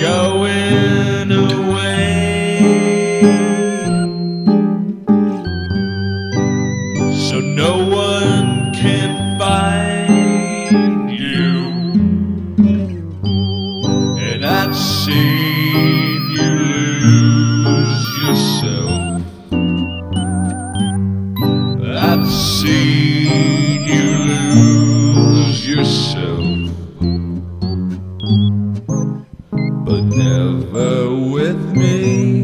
going away. So no one can find you. And I'd see. but never with me.